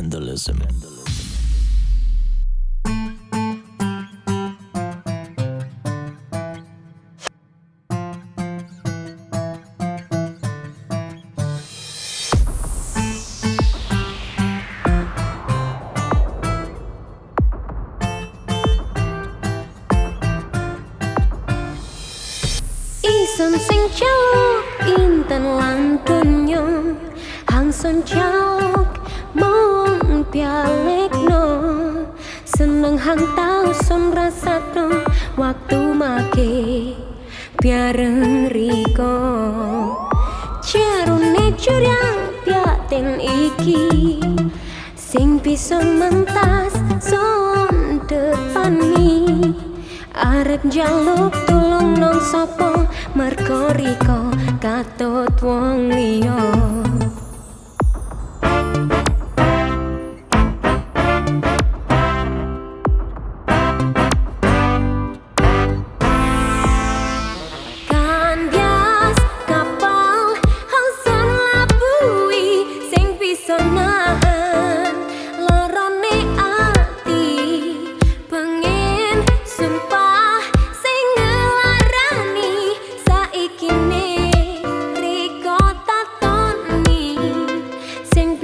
Vandalism. Vandalism. sơn xanh trao in tàn lan tuần nhung hàng sơn trao pialekno Seneng hang tau son rasatno Waktu make biareng riko. Cerune curiang piaten iki Sing bisa mentas son depan nih Arep jaluk tulung nang sapa merko riko katut wong liya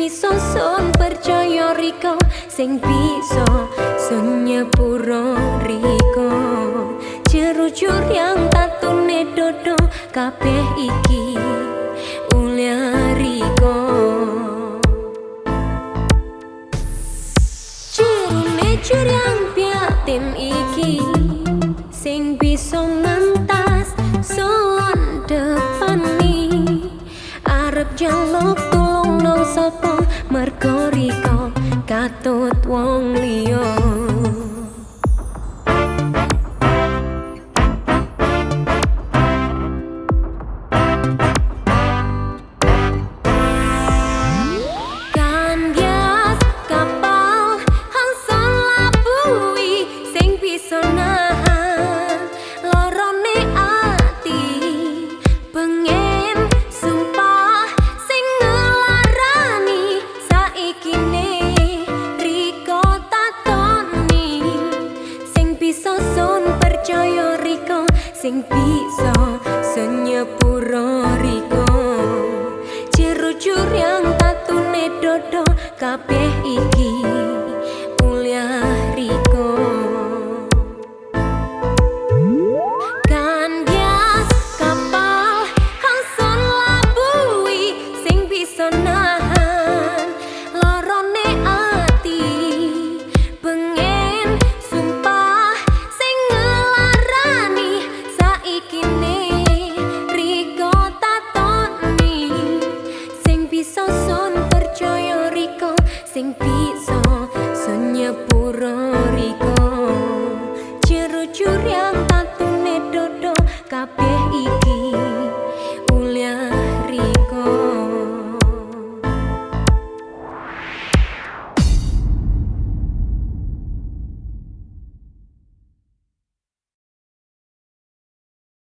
bisa sun percaya riko sing bisa sun nyepuro riko Jerujur yang tatune dodo kabeh iki curiang piatin iki Sing bisa katut wong sing bisa senyepuro riko Jerujur yang tatune dodo kabeh iki puro riko curu curiang tatune dodo kabeh iku